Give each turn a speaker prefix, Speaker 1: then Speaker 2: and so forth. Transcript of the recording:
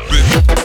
Speaker 1: worshiping.